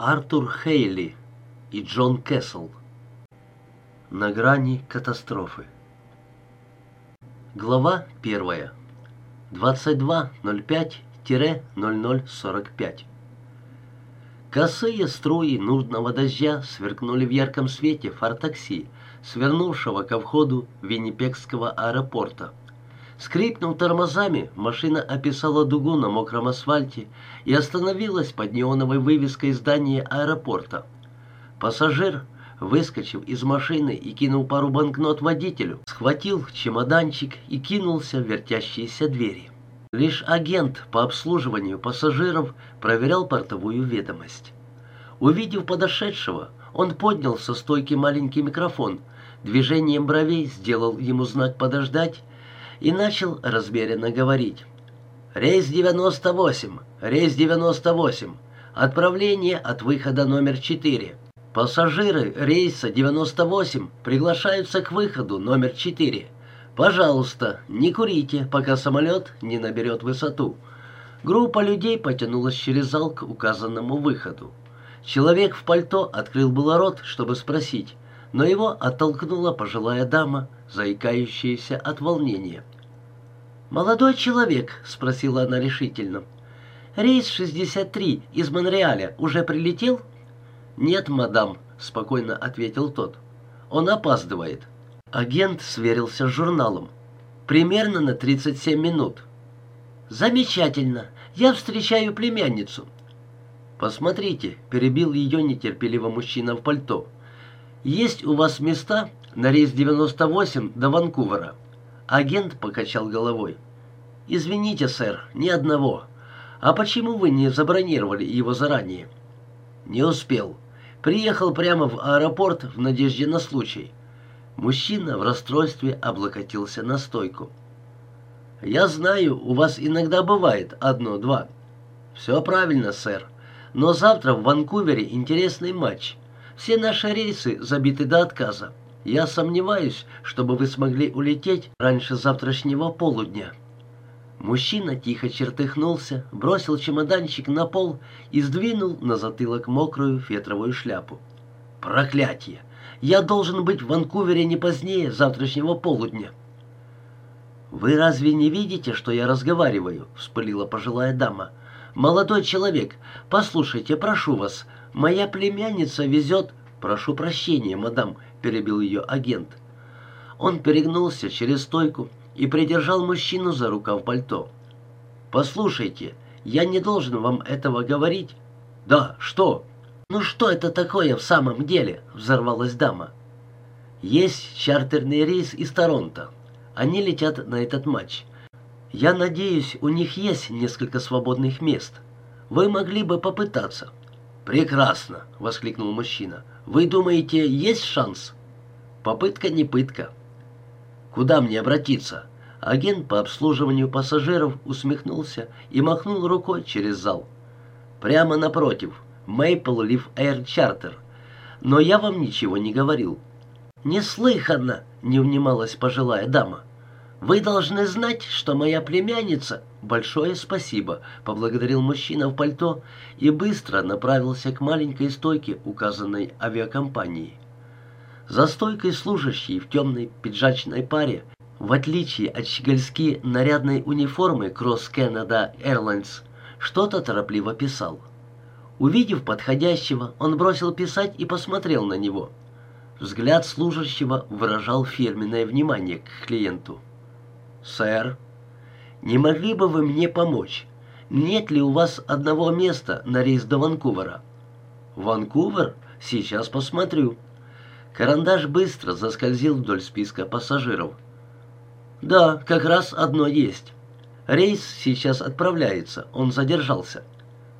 Артур Хейли и Джон Кессел. На грани катастрофы. Глава первая. 22.05-0045. Косые струи нужного дождя сверкнули в ярком свете фар-такси, свернувшего ко входу Виннипекского аэропорта. Скрипнув тормозами, машина описала дугу на мокром асфальте и остановилась под неоновой вывеской здания аэропорта. Пассажир, выскочив из машины и кинул пару банкнот водителю, схватил чемоданчик и кинулся в вертящиеся двери. Лишь агент по обслуживанию пассажиров проверял портовую ведомость. Увидев подошедшего, он поднял со стойки маленький микрофон, движением бровей сделал ему знак «подождать» и начал размеренно говорить. «Рейс 98, рейс 98, отправление от выхода номер 4. Пассажиры рейса 98 приглашаются к выходу номер 4. Пожалуйста, не курите, пока самолет не наберет высоту». Группа людей потянулась через зал к указанному выходу. Человек в пальто открыл было рот, чтобы спросить, но его оттолкнула пожилая дама, заикающаяся от волнения. «Молодой человек», — спросила она решительно, — «рейс 63 из Монреаля уже прилетел?» «Нет, мадам», — спокойно ответил тот. «Он опаздывает». Агент сверился с журналом. «Примерно на 37 минут». «Замечательно. Я встречаю племянницу». «Посмотрите», — перебил ее нетерпеливо мужчина в пальто. «Есть у вас места на рейс 98 до Ванкувера?» Агент покачал головой. «Извините, сэр, ни одного. А почему вы не забронировали его заранее?» «Не успел. Приехал прямо в аэропорт в надежде на случай». Мужчина в расстройстве облокотился на стойку. «Я знаю, у вас иногда бывает одно-два». «Все правильно, сэр. Но завтра в Ванкувере интересный матч. Все наши рейсы забиты до отказа. Я сомневаюсь, чтобы вы смогли улететь раньше завтрашнего полудня». Мужчина тихо чертыхнулся, бросил чемоданчик на пол и сдвинул на затылок мокрую фетровую шляпу. «Проклятие! Я должен быть в Ванкувере не позднее завтрашнего полудня». «Вы разве не видите, что я разговариваю?» — вспылила пожилая дама. «Молодой человек, послушайте, прошу вас, моя племянница везет...» «Прошу прощения, мадам», — перебил ее агент. Он перегнулся через стойку и придержал мужчину за рукав пальто. «Послушайте, я не должен вам этого говорить». «Да, что?» «Ну что это такое в самом деле?» — взорвалась дама. «Есть чартерный рейс из Торонто. Они летят на этот матч. Я надеюсь, у них есть несколько свободных мест. Вы могли бы попытаться». «Прекрасно!» — воскликнул мужчина. «Вы думаете, есть шанс?» «Попытка не пытка». «Куда мне обратиться?» Агент по обслуживанию пассажиров усмехнулся и махнул рукой через зал. «Прямо напротив, Maple Leaf Air Charter. Но я вам ничего не говорил». «Неслыханно!» — не внималась пожилая дама. «Вы должны знать, что моя племянница...» «Большое спасибо», — поблагодарил мужчина в пальто и быстро направился к маленькой стойке указанной авиакомпании. За стойкой служащий в темной пиджачной паре, в отличие от щегольски нарядной униформы Cross Canada Airlines, что-то торопливо писал. Увидев подходящего, он бросил писать и посмотрел на него. Взгляд служащего выражал фирменное внимание к клиенту. «Сэр, не могли бы вы мне помочь? Нет ли у вас одного места на рейс до Ванкувера?» «Ванкувер? Сейчас посмотрю». Карандаш быстро заскользил вдоль списка пассажиров. «Да, как раз одно есть. Рейс сейчас отправляется, он задержался».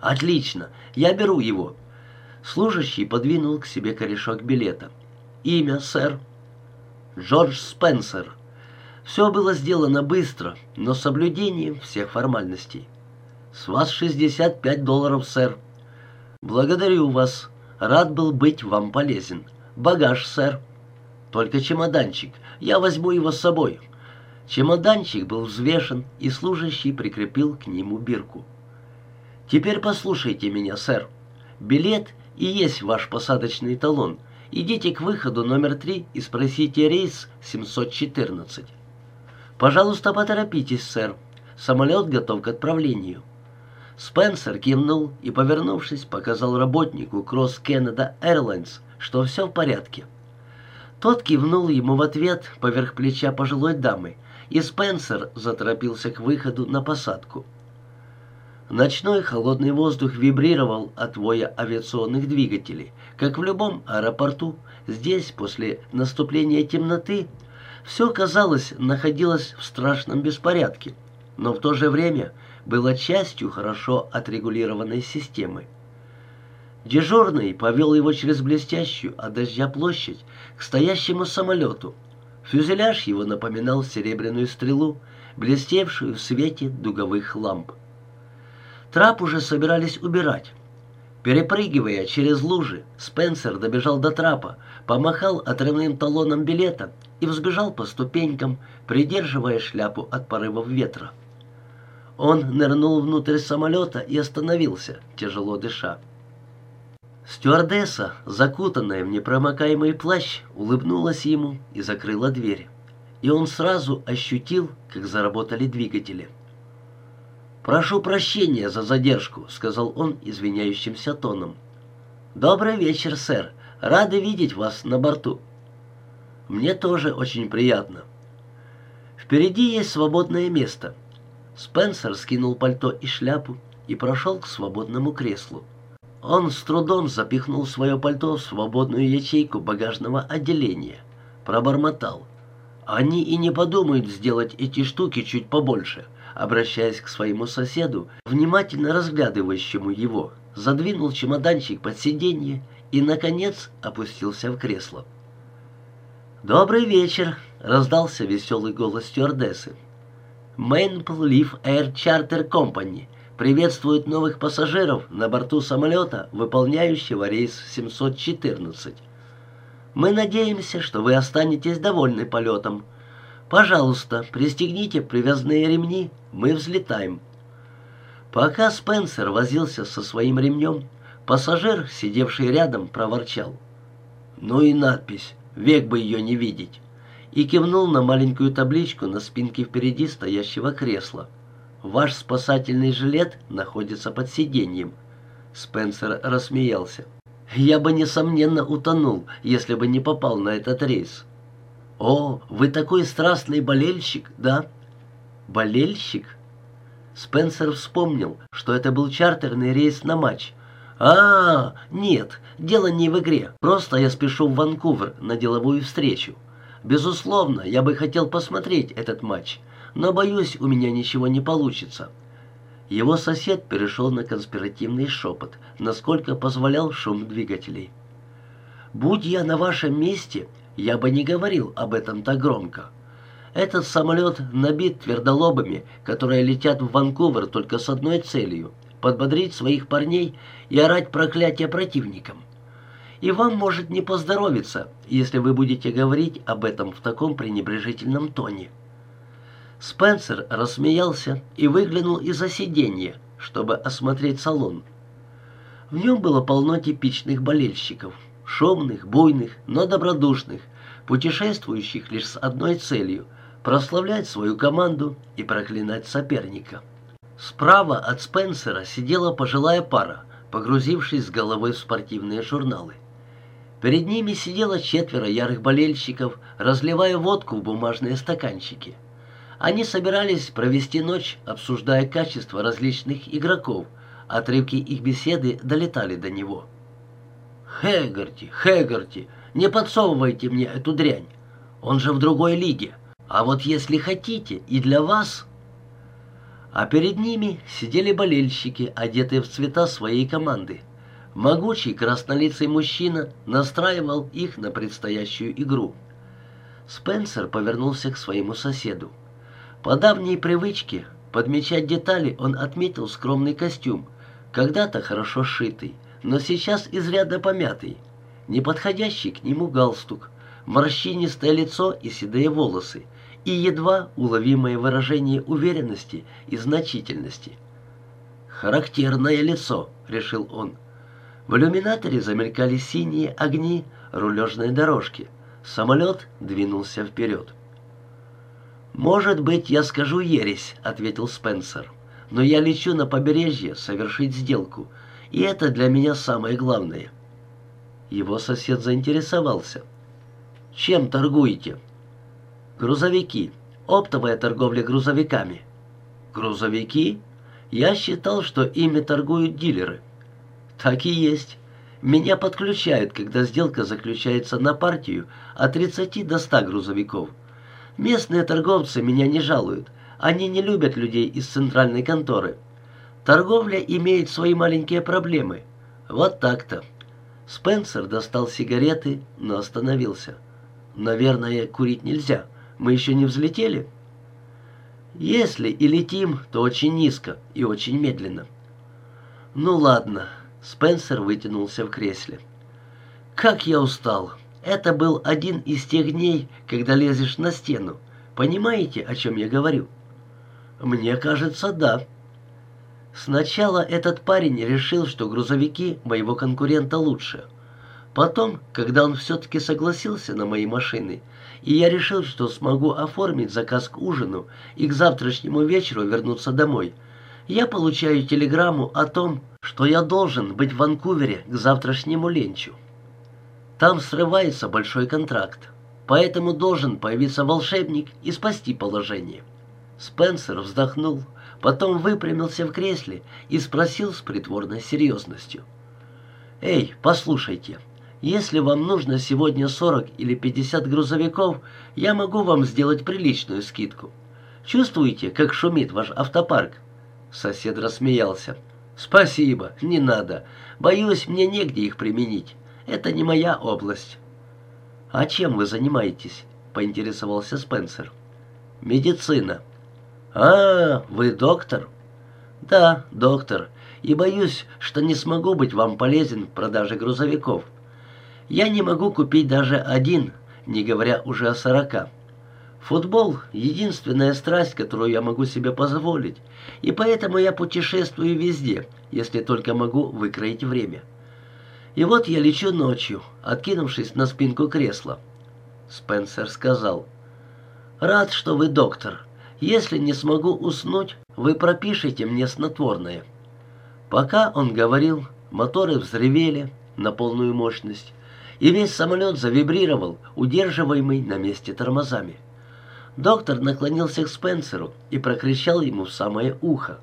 «Отлично, я беру его». Служащий подвинул к себе корешок билета. «Имя, сэр?» «Джордж Спенсер», все было сделано быстро, но с соблюдением всех формальностей. «С вас 65 долларов, сэр». «Благодарю вас. Рад был быть вам полезен. Багаж, сэр». «Только чемоданчик. Я возьму его с собой». Чемоданчик был взвешен, и служащий прикрепил к нему бирку. «Теперь послушайте меня, сэр. Билет и есть ваш посадочный талон. Идите к выходу номер три и спросите рейс 714. Пожалуйста, поторопитесь, сэр. Самолет готов к отправлению. Спенсер кивнул и, повернувшись, показал работнику Кросс Canada Airlines, что все в порядке. Тот кивнул ему в ответ поверх плеча пожилой дамы, и Спенсер заторопился к выходу на посадку. Ночной холодный воздух вибрировал от воя авиационных двигателей. Как в любом аэропорту, здесь, после наступления темноты, все, казалось, находилось в страшном беспорядке, но в то же время было частью хорошо отрегулированной системы. Дежурный повел его через блестящую от дождя площадь к стоящему самолету. Фюзеляж его напоминал серебряную стрелу, блестевшую в свете дуговых ламп. Трап уже собирались убирать. Перепрыгивая через лужи, Спенсер добежал до трапа, помахал отрывным талоном билета и взбежал по ступенькам, придерживая шляпу от порывов ветра. Он нырнул внутрь самолета и остановился, тяжело дыша. Стюардесса, закутанная в непромокаемый плащ, улыбнулась ему и закрыла дверь. И он сразу ощутил, как заработали двигатели. «Прошу прощения за задержку», — сказал он извиняющимся тоном. «Добрый вечер, сэр. Рады видеть вас на борту». «Мне тоже очень приятно». «Впереди есть свободное место». Спенсер скинул пальто и шляпу и прошел к свободному креслу. Он с трудом запихнул свое пальто в свободную ячейку багажного отделения. Пробормотал. «Они и не подумают сделать эти штуки чуть побольше» обращаясь к своему соседу, внимательно разглядывающему его, задвинул чемоданчик под сиденье и, наконец, опустился в кресло. «Добрый вечер!» — раздался веселый голос стюардессы. «Maple Leaf Air Charter Company приветствует новых пассажиров на борту самолета, выполняющего рейс 714. Мы надеемся, что вы останетесь довольны полетом. Пожалуйста, пристегните привязные ремни, мы взлетаем. Пока Спенсер возился со своим ремнем, пассажир, сидевший рядом, проворчал. Ну и надпись, век бы ее не видеть. И кивнул на маленькую табличку на спинке впереди стоящего кресла. Ваш спасательный жилет находится под сиденьем. Спенсер рассмеялся. Я бы, несомненно, утонул, если бы не попал на этот рейс. «О, вы такой страстный болельщик, да?» «Болельщик?» Спенсер вспомнил, что это был чартерный рейс на матч. «А, нет, дело не в игре. Просто я спешу в Ванкувер на деловую встречу. Безусловно, я бы хотел посмотреть этот матч, но, боюсь, у меня ничего не получится». Его сосед перешел на конспиративный шепот, насколько позволял шум двигателей. «Будь я на вашем месте, я бы не говорил об этом так громко. Этот самолет набит твердолобами, которые летят в Ванкувер только с одной целью — подбодрить своих парней и орать проклятия противникам. И вам может не поздоровиться, если вы будете говорить об этом в таком пренебрежительном тоне. Спенсер рассмеялся и выглянул из-за сиденья, чтобы осмотреть салон. В нем было полно типичных болельщиков — шумных, буйных, но добродушных, путешествующих лишь с одной целью – прославлять свою команду и проклинать соперника. Справа от Спенсера сидела пожилая пара, погрузившись с головой в спортивные журналы. Перед ними сидело четверо ярых болельщиков, разливая водку в бумажные стаканчики. Они собирались провести ночь, обсуждая качество различных игроков, отрывки их беседы долетали до него – Хэггарти, Хэггарти, не подсовывайте мне эту дрянь. Он же в другой лиге. А вот если хотите, и для вас...» А перед ними сидели болельщики, одетые в цвета своей команды. Могучий краснолицый мужчина настраивал их на предстоящую игру. Спенсер повернулся к своему соседу. По давней привычке подмечать детали он отметил скромный костюм, когда-то хорошо сшитый, но сейчас изрядно помятый, неподходящий к нему галстук, морщинистое лицо и седые волосы, и едва уловимое выражение уверенности и значительности. «Характерное лицо», — решил он. В иллюминаторе замелькали синие огни рулежной дорожки. Самолет двинулся вперед. «Может быть, я скажу ересь», — ответил Спенсер. «Но я лечу на побережье совершить сделку, и это для меня самое главное». Его сосед заинтересовался. «Чем торгуете?» «Грузовики. Оптовая торговля грузовиками». «Грузовики?» Я считал, что ими торгуют дилеры. Так и есть. Меня подключают, когда сделка заключается на партию от 30 до 100 грузовиков. Местные торговцы меня не жалуют. Они не любят людей из центральной конторы. Торговля имеет свои маленькие проблемы. Вот так-то. Спенсер достал сигареты, но остановился. Наверное, курить нельзя. Мы еще не взлетели? Если и летим, то очень низко и очень медленно. Ну ладно, Спенсер вытянулся в кресле. Как я устал. Это был один из тех дней, когда лезешь на стену. Понимаете, о чем я говорю? Мне кажется, да. Сначала этот парень решил, что грузовики моего конкурента лучше. Потом, когда он все-таки согласился на мои машины, и я решил, что смогу оформить заказ к ужину и к завтрашнему вечеру вернуться домой, я получаю телеграмму о том, что я должен быть в Ванкувере к завтрашнему ленчу. Там срывается большой контракт, поэтому должен появиться волшебник и спасти положение. Спенсер вздохнул, потом выпрямился в кресле и спросил с притворной серьезностью. «Эй, послушайте, если вам нужно сегодня 40 или 50 грузовиков, я могу вам сделать приличную скидку. Чувствуете, как шумит ваш автопарк?» Сосед рассмеялся. «Спасибо, не надо. Боюсь, мне негде их применить. Это не моя область». «А чем вы занимаетесь?» — поинтересовался Спенсер. «Медицина». «А, вы доктор?» «Да, доктор. И боюсь, что не смогу быть вам полезен в продаже грузовиков. Я не могу купить даже один, не говоря уже о сорока. Футбол — единственная страсть, которую я могу себе позволить, и поэтому я путешествую везде, если только могу выкроить время. И вот я лечу ночью, откинувшись на спинку кресла. Спенсер сказал, «Рад, что вы доктор. Если не смогу уснуть, вы пропишите мне снотворное». Пока он говорил, моторы взревели на полную мощность, и весь самолет завибрировал, удерживаемый на месте тормозами. Доктор наклонился к Спенсеру и прокричал ему в самое ухо.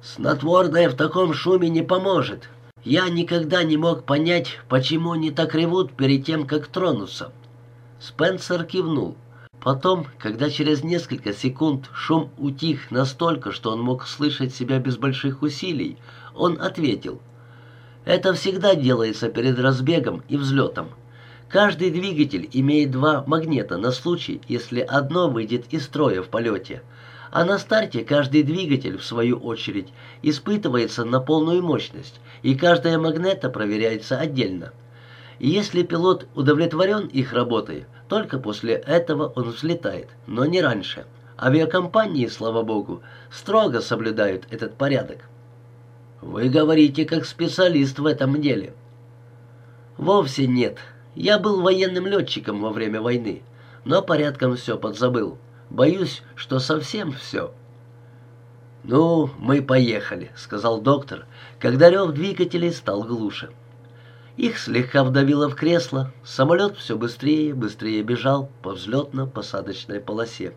«Снотворное в таком шуме не поможет. Я никогда не мог понять, почему они так ревут перед тем, как тронуться». Спенсер кивнул. Потом, когда через несколько секунд шум утих настолько, что он мог слышать себя без больших усилий, он ответил. «Это всегда делается перед разбегом и взлетом. Каждый двигатель имеет два магнита на случай, если одно выйдет из строя в полете. А на старте каждый двигатель, в свою очередь, испытывается на полную мощность, и каждая магнета проверяется отдельно. И если пилот удовлетворен их работой, только после этого он взлетает, но не раньше. Авиакомпании, слава богу, строго соблюдают этот порядок. Вы говорите как специалист в этом деле. Вовсе нет. Я был военным летчиком во время войны, но порядком все подзабыл. Боюсь, что совсем все. «Ну, мы поехали», — сказал доктор, когда рев двигателей стал глуше. Их слегка вдавило в кресло, самолет все быстрее, быстрее бежал по взлетно-посадочной полосе.